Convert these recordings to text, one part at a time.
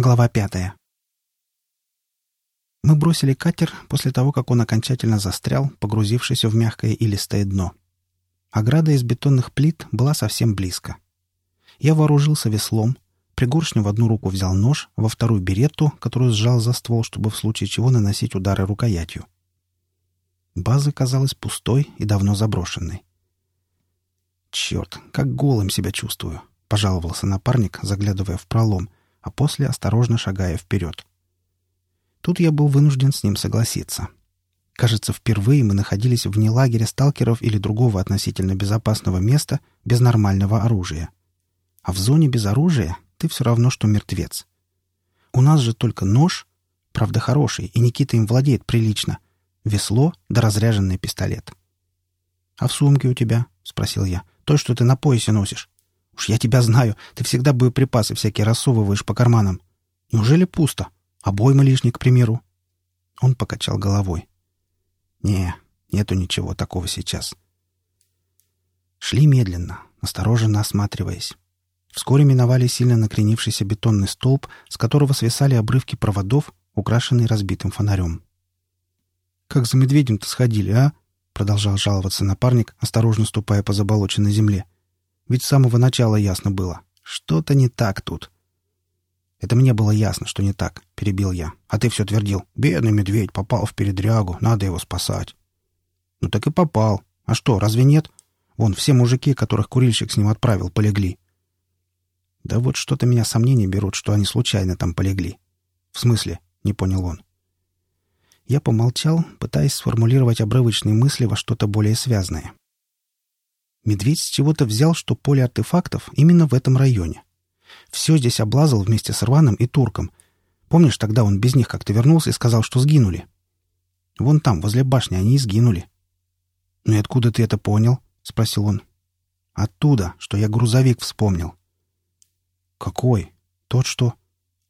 Глава пятая. Мы бросили катер после того, как он окончательно застрял, погрузившись в мягкое и дно. Ограда из бетонных плит была совсем близко. Я вооружился веслом, пригоршню в одну руку взял нож, во вторую — беретту, которую сжал за ствол, чтобы в случае чего наносить удары рукоятью. База казалась пустой и давно заброшенной. «Черт, как голым себя чувствую!» — пожаловался напарник, заглядывая в пролом, а после осторожно шагая вперед. Тут я был вынужден с ним согласиться. Кажется, впервые мы находились вне лагеря сталкеров или другого относительно безопасного места без нормального оружия. А в зоне без оружия ты все равно, что мертвец. У нас же только нож, правда хороший, и Никита им владеет прилично, весло да разряженный пистолет. «А в сумке у тебя?» — спросил я. «Той, что ты на поясе носишь. Уж я тебя знаю, ты всегда боеприпасы всякие рассовываешь по карманам. Неужели пусто? Обойма лишней, к примеру?» Он покачал головой. Не, нету ничего такого сейчас. Шли медленно, осторожно осматриваясь. Вскоре миновали сильно накренившийся бетонный столб, с которого свисали обрывки проводов, украшенные разбитым фонарем. «Как за медведем-то сходили, а?» — продолжал жаловаться напарник, осторожно ступая по заболоченной земле. «Ведь с самого начала ясно было. Что-то не так тут». «Это мне было ясно, что не так», — перебил я. «А ты все твердил. Бедный медведь попал в передрягу, надо его спасать». «Ну так и попал. А что, разве нет? Вон, все мужики, которых курильщик с ним отправил, полегли». «Да вот что-то меня сомнения берут, что они случайно там полегли». «В смысле?» — не понял он. Я помолчал, пытаясь сформулировать обрывочные мысли во что-то более связанное. Медведь с чего-то взял, что поле артефактов именно в этом районе. Все здесь облазал вместе с Рваном и Турком. Помнишь, тогда он без них как-то вернулся и сказал, что сгинули? Вон там, возле башни, они и сгинули. «Ну и откуда ты это понял?» — спросил он. «Оттуда, что я грузовик вспомнил». «Какой? Тот, что...»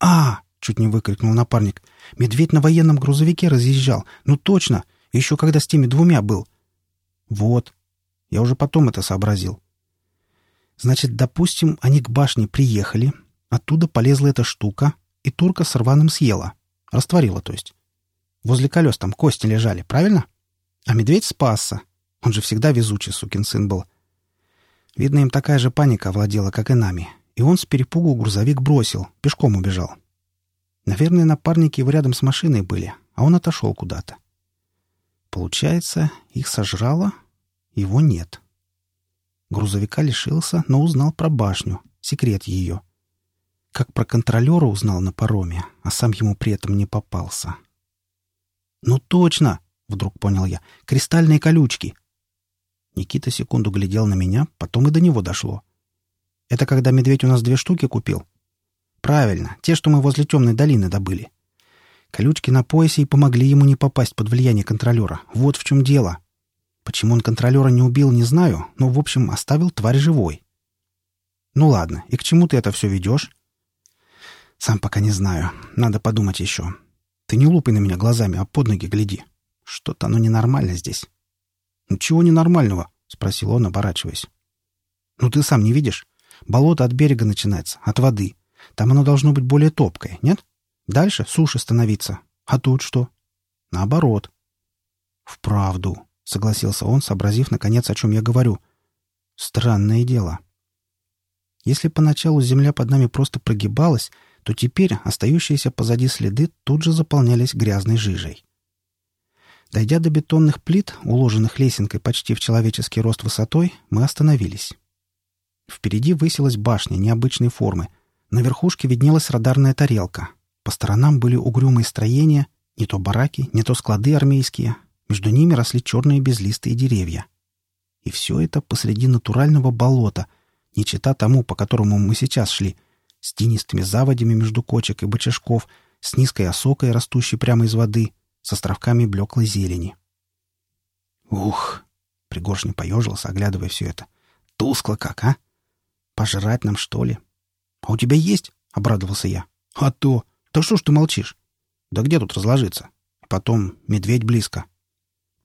«А!» — чуть не выкрикнул напарник. «Медведь на военном грузовике разъезжал. Ну точно! Еще когда с теми двумя был». «Вот. Я уже потом это сообразил. Значит, допустим, они к башне приехали, оттуда полезла эта штука, и турка с рваным съела. Растворила, то есть. Возле колес там кости лежали, правильно? А медведь спасся. Он же всегда везучий сукин сын был. Видно, им такая же паника овладела, как и нами. И он с перепугу грузовик бросил, пешком убежал. Наверное, напарники его рядом с машиной были, а он отошел куда-то. Получается, их сожрало, его нет. — Грузовика лишился, но узнал про башню, секрет ее. Как про контролера узнал на пароме, а сам ему при этом не попался. «Ну точно!» — вдруг понял я. «Кристальные колючки!» Никита секунду глядел на меня, потом и до него дошло. «Это когда медведь у нас две штуки купил?» «Правильно, те, что мы возле темной долины добыли. Колючки на поясе и помогли ему не попасть под влияние контролера. Вот в чем дело!» Почему он контролера не убил, не знаю, но, в общем, оставил тварь живой. Ну ладно, и к чему ты это все ведешь? Сам пока не знаю. Надо подумать еще. Ты не лупай на меня глазами, а под ноги гляди. Что-то оно ненормально здесь. Ну чего ненормального? Спросил он, оборачиваясь. Ну ты сам не видишь? Болото от берега начинается, от воды. Там оно должно быть более топкое, нет? Дальше суше становиться. А тут что? Наоборот. Вправду согласился он, сообразив, наконец, о чем я говорю. Странное дело. Если поначалу земля под нами просто прогибалась, то теперь остающиеся позади следы тут же заполнялись грязной жижей. Дойдя до бетонных плит, уложенных лесенкой почти в человеческий рост высотой, мы остановились. Впереди высилась башня необычной формы. На верхушке виднелась радарная тарелка. По сторонам были угрюмые строения, не то бараки, не то склады армейские, между ними росли черные безлистые деревья. И все это посреди натурального болота, не чита тому, по которому мы сейчас шли, с тенистыми заводями между кочек и бочажков, с низкой осокой, растущей прямо из воды, с островками блеклой зелени. «Ух!» — Пригоршня поежился, оглядывая все это. «Тускло как, а? Пожрать нам, что ли?» «А у тебя есть?» — обрадовался я. «А то! Да что ж ты молчишь? Да где тут разложиться? потом медведь близко».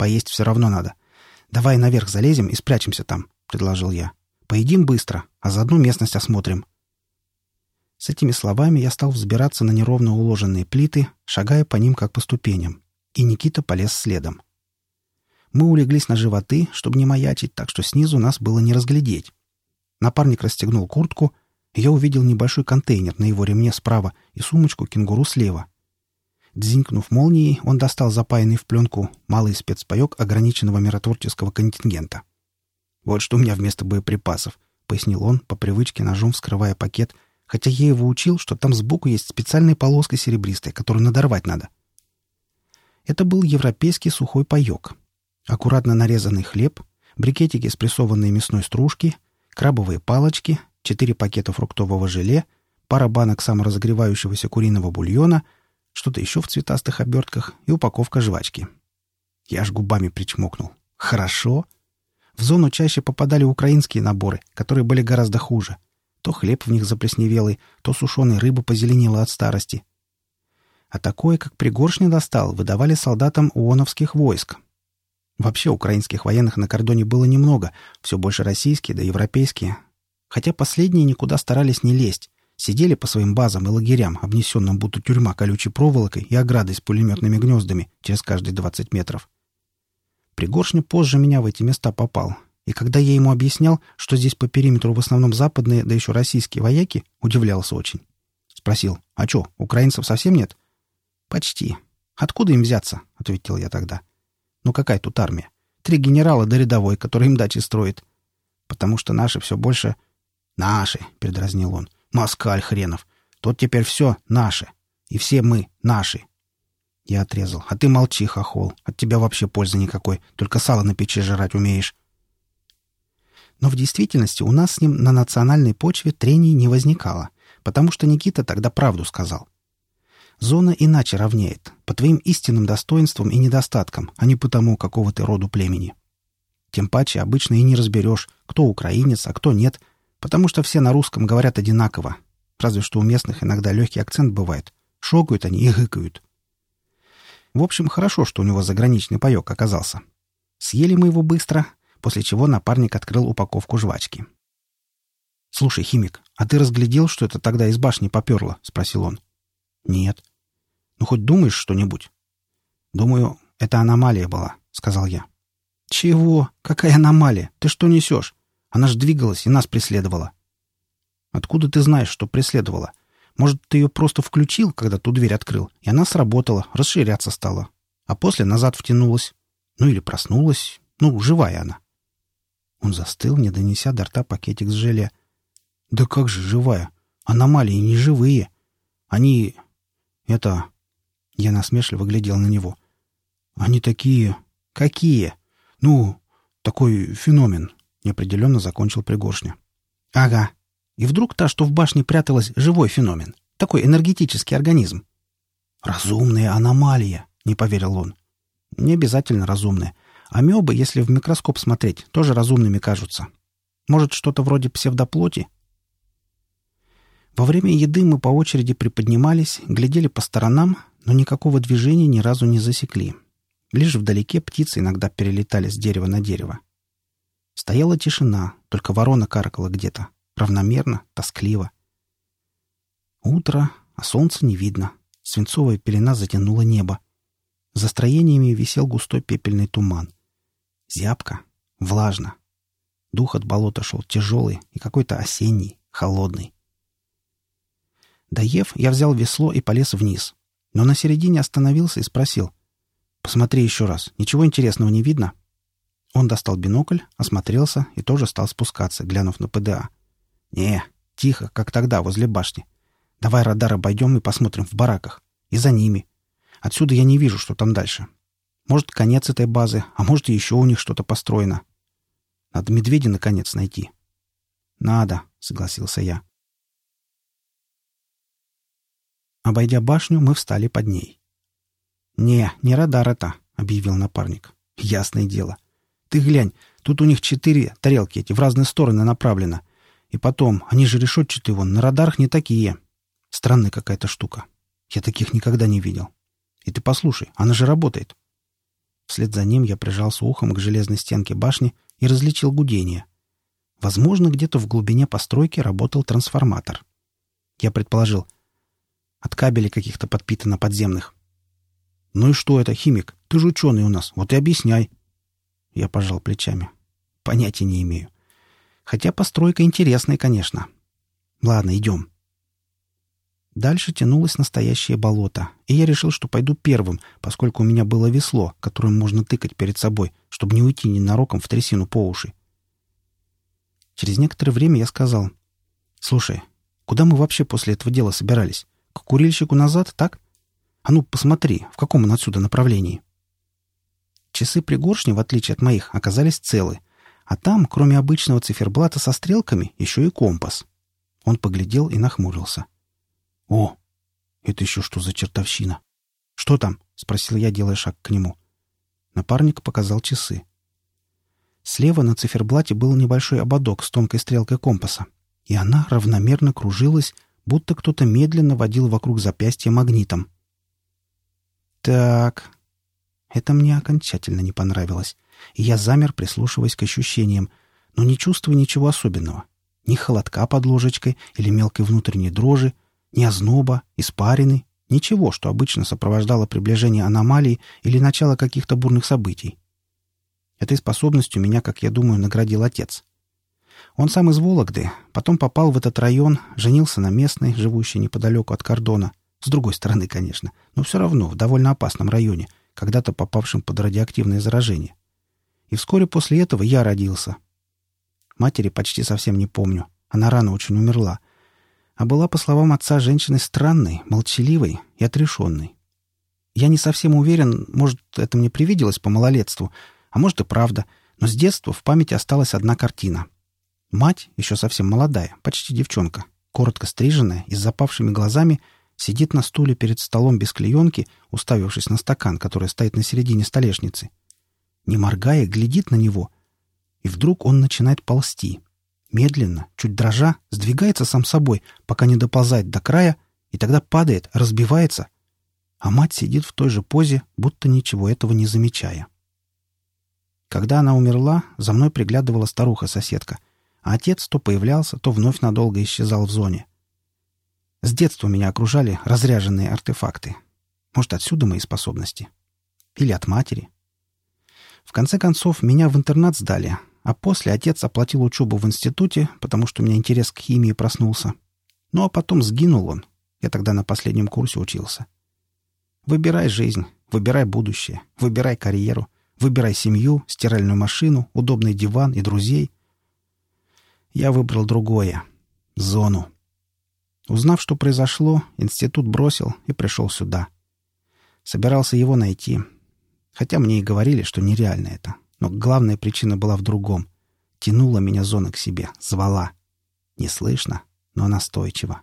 Поесть все равно надо. Давай наверх залезем и спрячемся там, — предложил я. Поедим быстро, а заодно местность осмотрим. С этими словами я стал взбираться на неровно уложенные плиты, шагая по ним как по ступеням. И Никита полез следом. Мы улеглись на животы, чтобы не маячить, так что снизу нас было не разглядеть. Напарник расстегнул куртку, и я увидел небольшой контейнер на его ремне справа и сумочку кенгуру слева. Дзинкнув молнией, он достал запаянный в пленку малый спецпаек ограниченного миротворческого контингента. «Вот что у меня вместо боеприпасов», — пояснил он, по привычке ножом вскрывая пакет, хотя я его учил, что там сбоку есть специальная полоска серебристая, которую надорвать надо. Это был европейский сухой паек. Аккуратно нарезанный хлеб, брикетики спрессованной мясной стружки, крабовые палочки, четыре пакета фруктового желе, пара банок саморазогревающегося куриного бульона, что-то еще в цветастых обертках и упаковка жвачки. Я аж губами причмокнул. «Хорошо!» В зону чаще попадали украинские наборы, которые были гораздо хуже. То хлеб в них заплесневелый, то сушеная рыба позеленела от старости. А такое, как пригоршни достал, выдавали солдатам ООНовских войск. Вообще украинских военных на кордоне было немного, все больше российские да европейские. Хотя последние никуда старались не лезть. Сидели по своим базам и лагерям, обнесенным будто тюрьма колючей проволокой и оградой с пулеметными гнездами через каждые 20 метров. Пригоршня позже меня в эти места попал. И когда я ему объяснял, что здесь по периметру в основном западные, да еще российские вояки, удивлялся очень. Спросил, а что, украинцев совсем нет? Почти. Откуда им взяться? — ответил я тогда. Ну какая тут армия? Три генерала до рядовой, который им дачи строит. Потому что наши все больше... Наши, — передразнил он. Москаль хренов. Тут теперь все наши. И все мы наши. Я отрезал. А ты молчи, хохол. От тебя вообще пользы никакой. Только сало на печи жрать умеешь. Но в действительности у нас с ним на национальной почве трений не возникало, потому что Никита тогда правду сказал. Зона иначе равняет, по твоим истинным достоинствам и недостаткам, а не по тому, какого ты роду племени. Тем паче обычно и не разберешь, кто украинец, а кто нет, потому что все на русском говорят одинаково, разве что у местных иногда легкий акцент бывает. Шокают они и гыкают. В общем, хорошо, что у него заграничный паек оказался. Съели мы его быстро, после чего напарник открыл упаковку жвачки. «Слушай, химик, а ты разглядел, что это тогда из башни поперло?» — спросил он. «Нет». «Ну, хоть думаешь что-нибудь?» «Думаю, это аномалия была», — сказал я. «Чего? Какая аномалия? Ты что несешь? Она ж двигалась и нас преследовала». «Откуда ты знаешь, что преследовала? Может, ты ее просто включил, когда ту дверь открыл, и она сработала, расширяться стала. А после назад втянулась. Ну или проснулась. Ну, живая она. Он застыл, не донеся до рта пакетик с желе. Да как же живая? Аномалии не живые. Они... Это... Я насмешливо глядел на него. Они такие... Какие? Ну, такой феномен. Неопределенно закончил Пригоршня. Ага, и вдруг та, что в башне пряталась, живой феномен. Такой энергетический организм. «Разумная аномалия», — не поверил он. «Не обязательно разумная. Амебы, если в микроскоп смотреть, тоже разумными кажутся. Может, что-то вроде псевдоплоти?» Во время еды мы по очереди приподнимались, глядели по сторонам, но никакого движения ни разу не засекли. Лишь вдалеке птицы иногда перелетали с дерева на дерево. Стояла тишина, только ворона каркала где-то. Равномерно, тоскливо. Утро, а солнца не видно. Свинцовая пелена затянула небо. За строениями висел густой пепельный туман. Зябко, влажно. Дух от болота шел тяжелый и какой-то осенний, холодный. Доев, я взял весло и полез вниз. Но на середине остановился и спросил. «Посмотри еще раз. Ничего интересного не видно?» Он достал бинокль, осмотрелся и тоже стал спускаться, глянув на ПДА. «Не, тихо, как тогда, возле башни. Давай радар обойдем и посмотрим в бараках. И за ними. Отсюда я не вижу, что там дальше. Может, конец этой базы, а может, и еще у них что-то построено. Надо медведя, наконец, найти». «Надо», — согласился я. Обойдя башню, мы встали под ней. «Не, не радар это», — объявил напарник. «Ясное дело. Ты глянь, тут у них четыре тарелки эти в разные стороны направлено. И потом, они же решетчатые вон, на радарах не такие. Странная какая-то штука. Я таких никогда не видел. И ты послушай, она же работает. Вслед за ним я прижался ухом к железной стенке башни и различил гудение. Возможно, где-то в глубине постройки работал трансформатор. Я предположил. От кабелей каких-то подпитано подземных. «Ну и что это, химик? Ты же ученый у нас. Вот и объясняй». Я пожал плечами. Понятия не имею. Хотя постройка интересная, конечно. Ладно, идем. Дальше тянулось настоящее болото, и я решил, что пойду первым, поскольку у меня было весло, которым можно тыкать перед собой, чтобы не уйти ненароком в трясину по уши. Через некоторое время я сказал, «Слушай, куда мы вообще после этого дела собирались? К курильщику назад, так? А ну, посмотри, в каком он отсюда направлении». Часы пригоршни, в отличие от моих, оказались целы, а там, кроме обычного циферблата со стрелками, еще и компас. Он поглядел и нахмурился. «О, это еще что за чертовщина?» «Что там?» — спросил я, делая шаг к нему. Напарник показал часы. Слева на циферблате был небольшой ободок с тонкой стрелкой компаса, и она равномерно кружилась, будто кто-то медленно водил вокруг запястья магнитом. «Так...» Это мне окончательно не понравилось, и я замер, прислушиваясь к ощущениям, но не чувствуя ничего особенного. Ни холодка под ложечкой или мелкой внутренней дрожи, ни озноба, испарины, ничего, что обычно сопровождало приближение аномалий или начало каких-то бурных событий. Этой способностью меня, как я думаю, наградил отец. Он сам из Вологды, потом попал в этот район, женился на местной, живущей неподалеку от кордона, с другой стороны, конечно, но все равно в довольно опасном районе, когда-то попавшем под радиоактивное заражение. И вскоре после этого я родился. Матери почти совсем не помню. Она рано очень умерла — а была, по словам отца, женщиной странной, молчаливой и отрешенной. Я не совсем уверен, может, это мне привиделось по малолетству, а может и правда, но с детства в памяти осталась одна картина. Мать, еще совсем молодая, почти девчонка, коротко стриженная и с запавшими глазами, сидит на стуле перед столом без клеенки, уставившись на стакан, который стоит на середине столешницы. Не моргая, глядит на него, и вдруг он начинает ползти — медленно, чуть дрожа, сдвигается сам собой, пока не доползает до края, и тогда падает, разбивается, а мать сидит в той же позе, будто ничего этого не замечая. Когда она умерла, за мной приглядывала старуха-соседка, а отец то появлялся, то вновь надолго исчезал в зоне. С детства меня окружали разряженные артефакты. Может, отсюда мои способности? Или от матери? В конце концов, меня в интернат сдали, а после отец оплатил учебу в институте, потому что у меня интерес к химии проснулся. Ну а потом сгинул он. Я тогда на последнем курсе учился. Выбирай жизнь, выбирай будущее, выбирай карьеру, выбирай семью, стиральную машину, удобный диван и друзей. Я выбрал другое — зону. Узнав, что произошло, институт бросил и пришел сюда. Собирался его найти. Хотя мне и говорили, что нереально это. Но главная причина была в другом. Тянула меня зона к себе, звала. Не слышно, но настойчиво.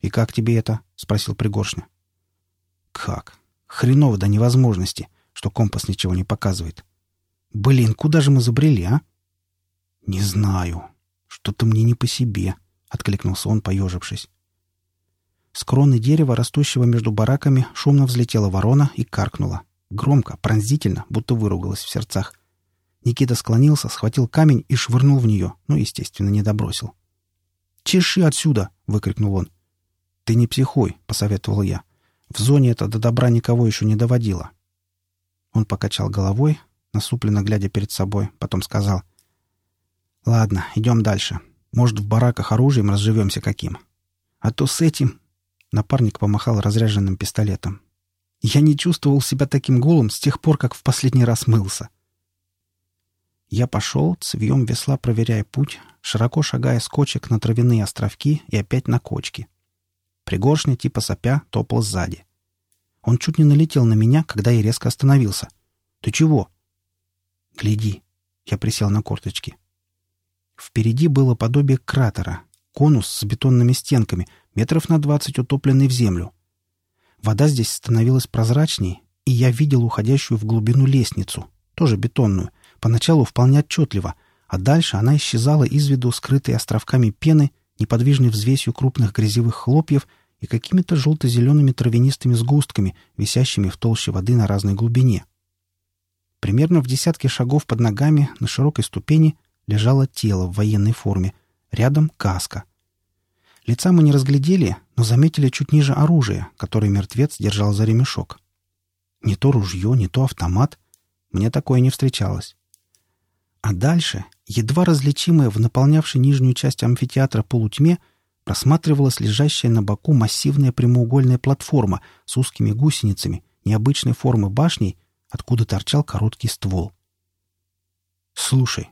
«И как тебе это?» — спросил Пригоршня. «Как? Хреново до невозможности, что компас ничего не показывает. Блин, куда же мы забрели, а?» «Не знаю. Что-то мне не по себе», — откликнулся он, поежившись. С кроны дерева, растущего между бараками, шумно взлетела ворона и каркнула. Громко, пронзительно, будто выругалась в сердцах. Никита склонился, схватил камень и швырнул в нее, но, естественно, не добросил. «Чеши отсюда!» — выкрикнул он. «Ты не психуй», — посоветовал я. «В зоне это до добра никого еще не доводило». Он покачал головой, насупленно глядя перед собой, потом сказал. «Ладно, идем дальше. Может, в бараках оружием разживемся каким. А то с этим...» Напарник помахал разряженным пистолетом. Я не чувствовал себя таким голым с тех пор, как в последний раз мылся. Я пошел, цевьем весла проверяя путь, широко шагая с кочек на травяные островки и опять на кочки. Пригоршня типа сопя топал сзади. Он чуть не налетел на меня, когда я резко остановился. «Ты чего?» «Гляди». Я присел на корточки. Впереди было подобие кратера, конус с бетонными стенками, метров на двадцать утопленный в землю. Вода здесь становилась прозрачней, и я видел уходящую в глубину лестницу, тоже бетонную, поначалу вполне отчетливо, а дальше она исчезала из виду, скрытой островками пены, неподвижной взвесью крупных грязевых хлопьев и какими-то желто-зелеными травянистыми сгустками, висящими в толще воды на разной глубине. Примерно в десятке шагов под ногами на широкой ступени лежало тело в военной форме, рядом каска. Лица мы не разглядели, но заметили чуть ниже оружие, которое мертвец держал за ремешок. Не то ружье, не то автомат. Мне такое не встречалось. А дальше, едва различимая в наполнявшей нижнюю часть амфитеатра полутьме, просматривалась лежащая на боку массивная прямоугольная платформа с узкими гусеницами, необычной формы башней, откуда торчал короткий ствол. «Слушай,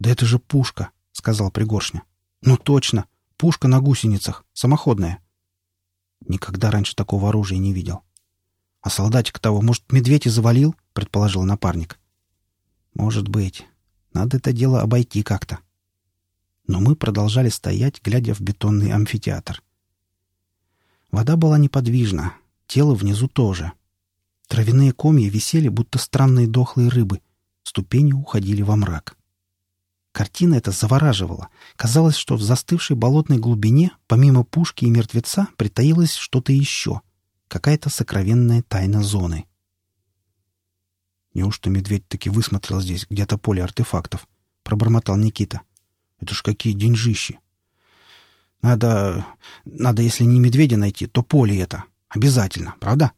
да это же пушка!» — сказал Пригоршня. «Ну точно! Пушка на гусеницах, самоходная!» Никогда раньше такого оружия не видел. «А солдатик того, может, медведь и завалил?» — предположил напарник. «Может быть. Надо это дело обойти как-то». Но мы продолжали стоять, глядя в бетонный амфитеатр. Вода была неподвижна, тело внизу тоже. Травяные комья висели, будто странные дохлые рыбы. Ступени уходили во мрак. Картина эта завораживала. Казалось, что в застывшей болотной глубине, помимо пушки и мертвеца, притаилось что-то еще. Какая-то сокровенная тайна зоны. «Неужто медведь таки высмотрел здесь где-то поле артефактов?» — пробормотал Никита. Это ж какие деньжищи. Надо... Надо, если не медведя найти, то поле это. Обязательно, правда?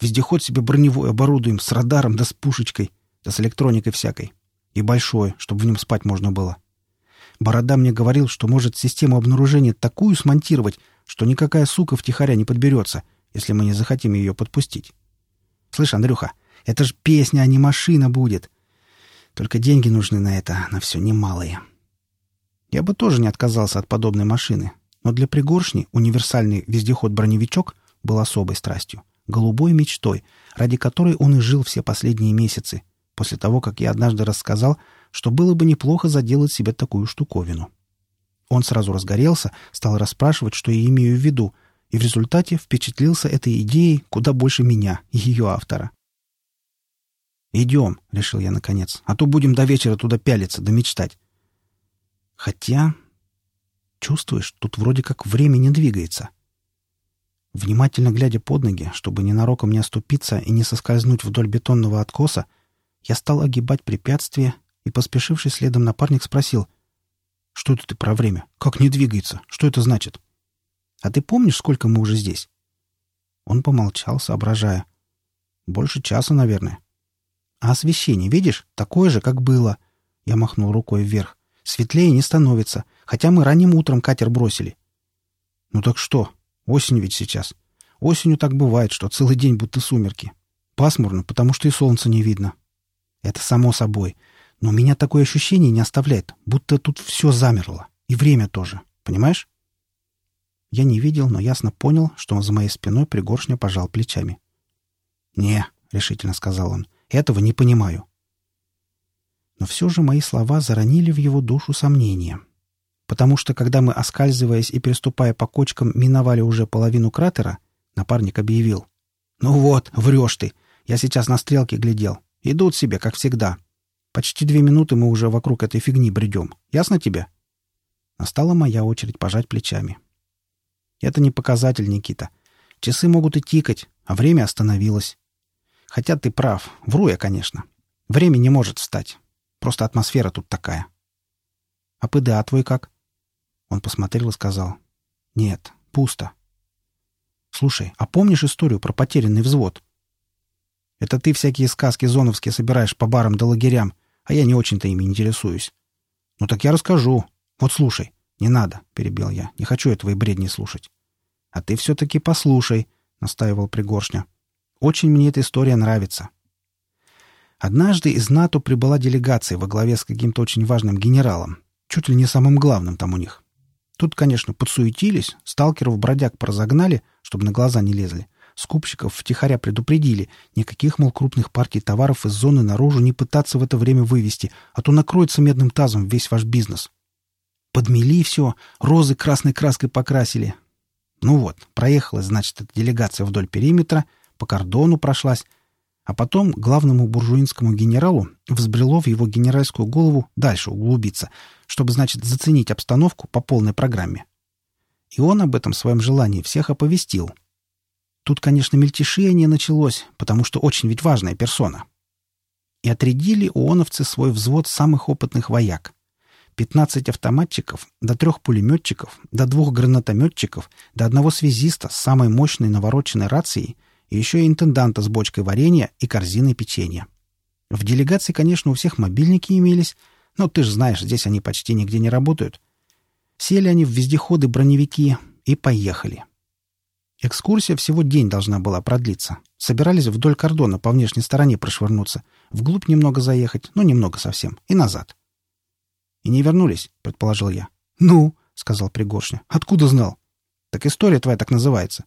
Вездеход себе броневой оборудуем с радаром да с пушечкой, да с электроникой всякой. И большой, чтобы в нем спать можно было. Борода мне говорил, что может систему обнаружения такую смонтировать, что никакая сука втихаря не подберется, если мы не захотим ее подпустить. Слышь, Андрюха, это ж песня, а не машина будет. Только деньги нужны на это, на все немалые. Я бы тоже не отказался от подобной машины, но для пригоршни универсальный вездеход-броневичок был особой страстью, голубой мечтой, ради которой он и жил все последние месяцы, после того, как я однажды рассказал, что было бы неплохо заделать себе такую штуковину. Он сразу разгорелся, стал расспрашивать, что я имею в виду, и в результате впечатлился этой идеей куда больше меня и ее автора. «Идем», — решил я наконец, — «а то будем до вечера туда пялиться да мечтать. Хотя... Чувствуешь, тут вроде как время не двигается. Внимательно глядя под ноги, чтобы ненароком не оступиться и не соскользнуть вдоль бетонного откоса, я стал огибать препятствия, и поспешивший следом напарник спросил, «Что это ты про время? Как не двигается? Что это значит?» «А ты помнишь, сколько мы уже здесь?» Он помолчал, соображая. «Больше часа, наверное». «А освещение, видишь, такое же, как было?» Я махнул рукой вверх. Светлее не становится, хотя мы ранним утром катер бросили. Ну так что? Осень ведь сейчас. Осенью так бывает, что целый день будто сумерки. Пасмурно, потому что и солнца не видно. Это само собой. Но меня такое ощущение не оставляет, будто тут все замерло. И время тоже. Понимаешь? Я не видел, но ясно понял, что он за моей спиной пригоршня пожал плечами. «Не», — решительно сказал он, — «этого не понимаю. Но все же мои слова заронили в его душу сомнения. Потому что, когда мы, оскальзываясь и переступая по кочкам, миновали уже половину кратера, напарник объявил. «Ну вот, врешь ты. Я сейчас на стрелке глядел. Идут себе, как всегда. Почти две минуты мы уже вокруг этой фигни бредем. Ясно тебе?» Настала моя очередь пожать плечами. «Это не показатель, Никита. Часы могут и тикать, а время остановилось. Хотя ты прав. Вру я, конечно. Время не может встать. Просто атмосфера тут такая. А ПДА твой как? Он посмотрел и сказал. Нет, пусто. Слушай, а помнишь историю про потерянный взвод? Это ты всякие сказки зоновские собираешь по барам да лагерям, а я не очень-то ими интересуюсь. Ну так я расскажу. Вот слушай. Не надо, перебил я. Не хочу этого и бредни слушать. А ты все-таки послушай, настаивал Пригоршня. Очень мне эта история нравится. Однажды из НАТО прибыла делегация во главе с каким-то очень важным генералом, чуть ли не самым главным там у них. Тут, конечно, подсуетились, сталкеров-бродяг поразогнали, чтобы на глаза не лезли. Скупщиков втихаря предупредили, никаких, мол, крупных партий товаров из зоны наружу не пытаться в это время вывести, а то накроется медным тазом весь ваш бизнес. Подмели все, розы красной краской покрасили. Ну вот, проехала, значит, эта делегация вдоль периметра, по кордону прошлась, а потом главному буржуинскому генералу взбрело в его генеральскую голову дальше углубиться, чтобы, значит, заценить обстановку по полной программе. И он об этом своем желании всех оповестил. Тут, конечно, мельтешение началось, потому что очень ведь важная персона. И отрядили ооновцы свой взвод самых опытных вояк. 15 автоматчиков, до трех пулеметчиков, до двух гранатометчиков, до одного связиста с самой мощной навороченной рацией и еще и интенданта с бочкой варенья и корзиной печенья. В делегации, конечно, у всех мобильники имелись, но ты же знаешь, здесь они почти нигде не работают. Сели они в вездеходы-броневики и поехали. Экскурсия всего день должна была продлиться. Собирались вдоль кордона по внешней стороне прошвырнуться, вглубь немного заехать, ну, немного совсем, и назад. «И не вернулись», — предположил я. «Ну», — сказал Пригоршня, — «откуда знал?» «Так история твоя так называется».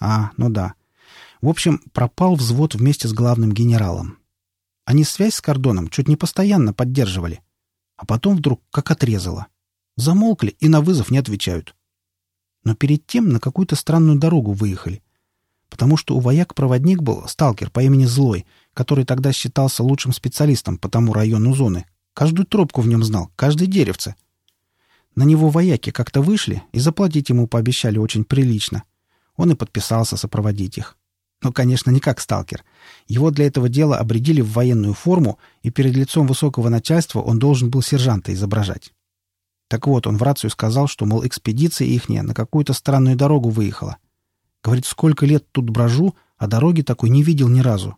«А, ну да. В общем, пропал взвод вместе с главным генералом. Они связь с кордоном чуть не постоянно поддерживали. А потом вдруг как отрезало. Замолкли и на вызов не отвечают. Но перед тем на какую-то странную дорогу выехали. Потому что у вояк проводник был сталкер по имени Злой, который тогда считался лучшим специалистом по тому району зоны, Каждую тропку в нем знал, каждое деревце. На него вояки как-то вышли и заплатить ему пообещали очень прилично. Он и подписался сопроводить их. Но, конечно, не как сталкер. Его для этого дела обредили в военную форму, и перед лицом высокого начальства он должен был сержанта изображать. Так вот, он в рацию сказал, что, мол, экспедиция ихняя на какую-то странную дорогу выехала. Говорит, сколько лет тут брожу, а дороги такой не видел ни разу.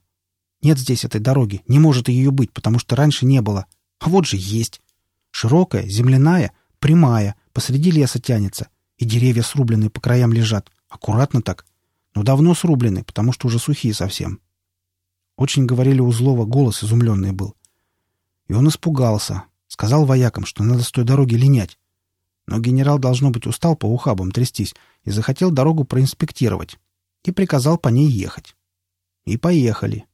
Нет здесь этой дороги, не может ее быть, потому что раньше не было. А вот же есть. Широкая, земляная, прямая, посреди леса тянется, и деревья срубленные по краям лежат. Аккуратно так. Но давно срублены, потому что уже сухие совсем. Очень, говорили, у злого голос изумленный был. И он испугался. Сказал воякам, что надо с той дороги линять. Но генерал, должно быть, устал по ухабам трястись и захотел дорогу проинспектировать. И приказал по ней ехать. И поехали.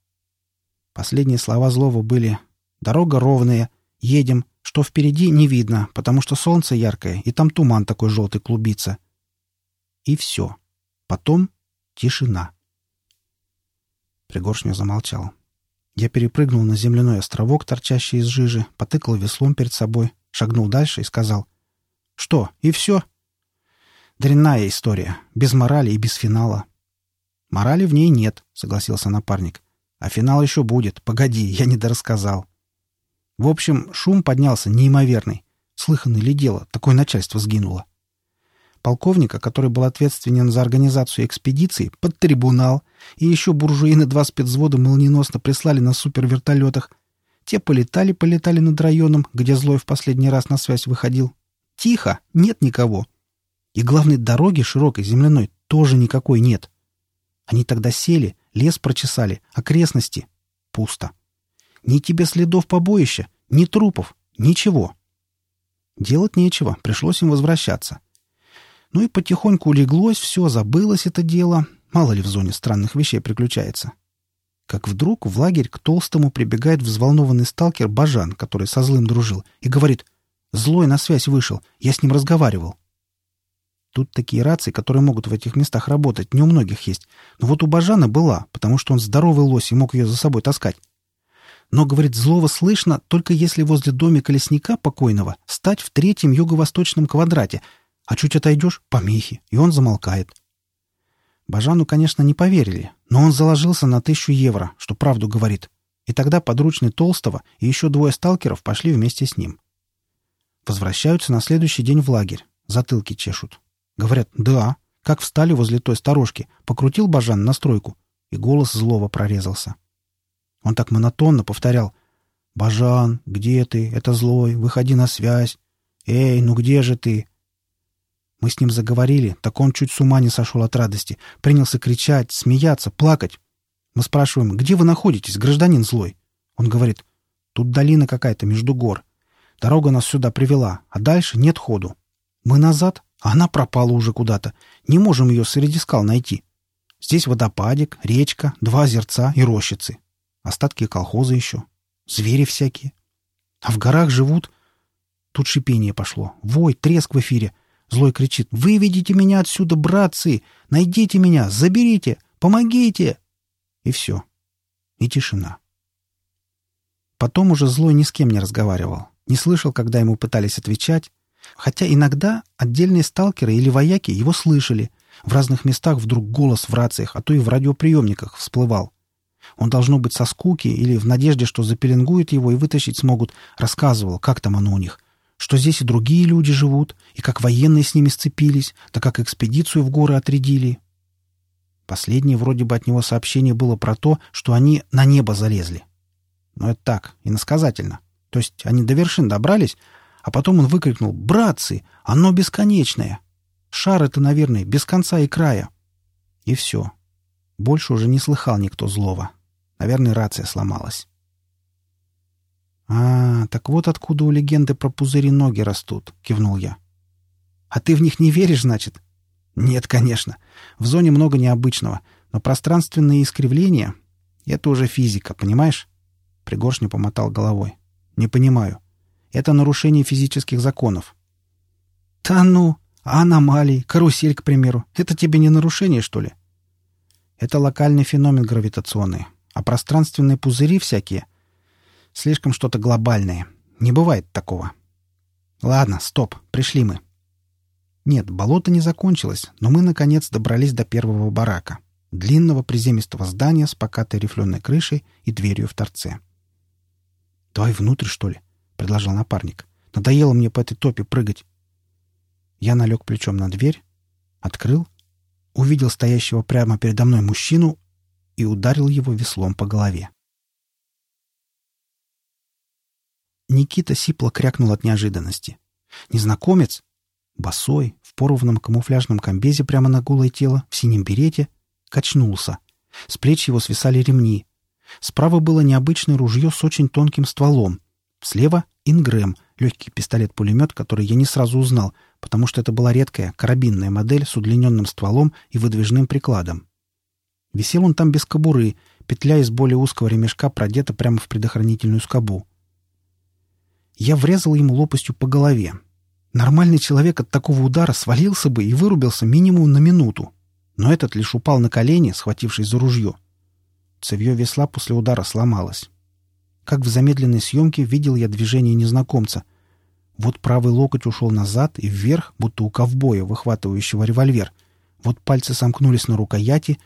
Последние слова злого были Дорога ровная. Едем. Что впереди, не видно, потому что солнце яркое, и там туман такой желтый клубится. И все. Потом тишина. Пригоршня замолчал. Я перепрыгнул на земляной островок, торчащий из жижи, потыкал веслом перед собой, шагнул дальше и сказал. «Что, и все?» «Дрянная история. Без морали и без финала». «Морали в ней нет», — согласился напарник. «А финал еще будет. Погоди, я не дорассказал». В общем, шум поднялся неимоверный. Слыханное ли дело, такое начальство сгинуло. Полковника, который был ответственен за организацию экспедиции, под трибунал, и еще буржуины два спецвода молниеносно прислали на супервертолетах. Те полетали-полетали над районом, где Злой в последний раз на связь выходил. Тихо, нет никого. И главной дороги широкой земляной тоже никакой нет. Они тогда сели, лес прочесали, окрестности. Пусто. Ни тебе следов побоища, ни трупов, ничего. Делать нечего, пришлось им возвращаться. Ну и потихоньку улеглось, все, забылось это дело. Мало ли в зоне странных вещей приключается. Как вдруг в лагерь к толстому прибегает взволнованный сталкер Бажан, который со злым дружил, и говорит «Злой на связь вышел, я с ним разговаривал». Тут такие рации, которые могут в этих местах работать, не у многих есть. Но вот у Бажана была, потому что он здоровый лось и мог ее за собой таскать. Но, говорит, злого слышно, только если возле домика лесника покойного стать в третьем юго-восточном квадрате, а чуть отойдешь — помехи, и он замолкает. Бажану, конечно, не поверили, но он заложился на тысячу евро, что правду говорит. И тогда подручный Толстого и еще двое сталкеров пошли вместе с ним. Возвращаются на следующий день в лагерь. Затылки чешут. Говорят, да, как встали возле той сторожки, покрутил Бажан на стройку, и голос злого прорезался. Он так монотонно повторял «Бажан, где ты? Это злой, выходи на связь! Эй, ну где же ты?» Мы с ним заговорили, так он чуть с ума не сошел от радости. Принялся кричать, смеяться, плакать. Мы спрашиваем, где вы находитесь, гражданин злой? Он говорит, тут долина какая-то между гор. Дорога нас сюда привела, а дальше нет ходу. Мы назад, а она пропала уже куда-то. Не можем ее среди скал найти. Здесь водопадик, речка, два озерца и рощицы. Остатки колхоза еще. Звери всякие. А в горах живут... Тут шипение пошло. Вой, треск в эфире. Злой кричит. «Выведите меня отсюда, братцы! Найдите меня! Заберите! Помогите!» И все. И тишина. Потом уже Злой ни с кем не разговаривал. Не слышал, когда ему пытались отвечать. Хотя иногда отдельные сталкеры или вояки его слышали. В разных местах вдруг голос в рациях, а то и в радиоприемниках всплывал. Он, должно быть, со скуки или в надежде, что запеленгуют его и вытащить смогут, рассказывал, как там оно у них. Что здесь и другие люди живут, и как военные с ними сцепились, да как экспедицию в горы отрядили. Последнее вроде бы от него сообщение было про то, что они на небо залезли. Но это так, иносказательно. То есть они до вершин добрались, а потом он выкрикнул «Братцы! Оно бесконечное! Шар это, наверное, без конца и края!» И все. Больше уже не слыхал никто злого. Наверное, рация сломалась. «А, так вот откуда у легенды про пузыри ноги растут», — кивнул я. «А ты в них не веришь, значит?» «Нет, конечно. В зоне много необычного, но пространственные искривления — это уже физика, понимаешь?» Пригоршня помотал головой. «Не понимаю. Это нарушение физических законов». «Да ну! Аномалии, карусель, к примеру. Это тебе не нарушение, что ли?» «Это локальный феномен гравитационный, а пространственные пузыри всякие — слишком что-то глобальное. Не бывает такого». «Ладно, стоп, пришли мы». Нет, болото не закончилось, но мы, наконец, добрались до первого барака. Длинного приземистого здания с покатой рифленой крышей и дверью в торце. «Давай внутрь, что ли?» — предложил напарник. «Надоело мне по этой топе прыгать». Я налег плечом на дверь, открыл, увидел стоящего прямо передо мной мужчину и ударил его веслом по голове. Никита сипло крякнул от неожиданности. Незнакомец, босой, в порванном камуфляжном комбезе прямо на голое тело, в синем берете, качнулся. С плеч его свисали ремни. Справа было необычное ружье с очень тонким стволом. Слева — Ингрэм, легкий пистолет-пулемет, который я не сразу узнал, потому что это была редкая карабинная модель с удлиненным стволом и выдвижным прикладом. Висел он там без кобуры, петля из более узкого ремешка продета прямо в предохранительную скобу. Я врезал ему лопастью по голове. Нормальный человек от такого удара свалился бы и вырубился минимум на минуту. Но этот лишь упал на колени, схватившись за ружье. Цевье весла после удара сломалось. Как в замедленной съемке видел я движение незнакомца. Вот правый локоть ушел назад и вверх, будто у ковбоя, выхватывающего револьвер. Вот пальцы сомкнулись на рукояти,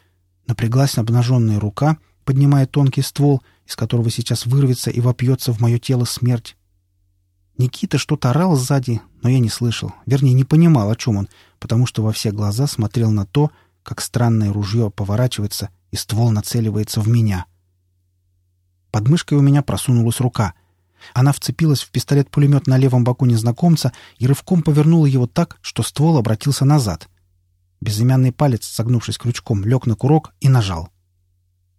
напряглась обнаженная рука, поднимая тонкий ствол, из которого сейчас вырвется и вопьется в мое тело смерть. Никита что-то орал сзади, но я не слышал, вернее, не понимал, о чем он, потому что во все глаза смотрел на то, как странное ружье поворачивается и ствол нацеливается в меня. Под мышкой у меня просунулась рука. Она вцепилась в пистолет-пулемет на левом боку незнакомца и рывком повернула его так, что ствол обратился назад. Безымянный палец, согнувшись крючком, лег на курок и нажал.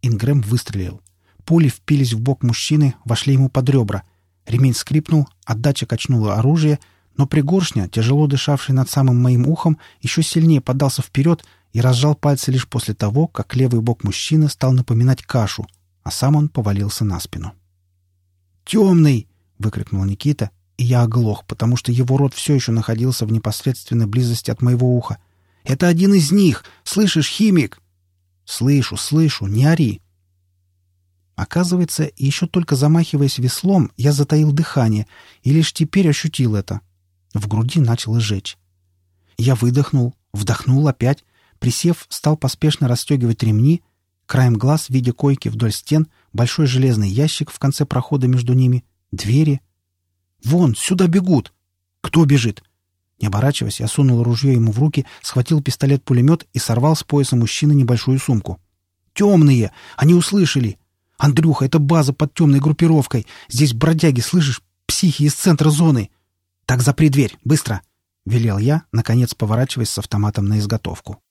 Ингрэм выстрелил. Пули впились в бок мужчины, вошли ему под ребра. Ремень скрипнул, отдача качнула оружие, но пригоршня, тяжело дышавший над самым моим ухом, еще сильнее подался вперед и разжал пальцы лишь после того, как левый бок мужчины стал напоминать кашу, а сам он повалился на спину. «Темный!» — выкрикнул Никита, и я оглох, потому что его рот все еще находился в непосредственной близости от моего уха. «Это один из них! Слышишь, химик?» «Слышу, слышу, не ори!» Оказывается, еще только замахиваясь веслом, я затаил дыхание и лишь теперь ощутил это. В груди начало жечь. Я выдохнул, вдохнул опять, присев, стал поспешно расстегивать ремни, краем глаз, видя койки вдоль стен, большой железный ящик в конце прохода между ними, двери. «Вон, сюда бегут!» «Кто бежит?» Не оборачиваясь, я сунул ружье ему в руки, схватил пистолет-пулемет и сорвал с пояса мужчины небольшую сумку. «Темные! Они услышали! Андрюха, это база под темной группировкой! Здесь бродяги, слышишь? Психи из центра зоны! Так запри дверь, быстро!» — велел я, наконец поворачиваясь с автоматом на изготовку.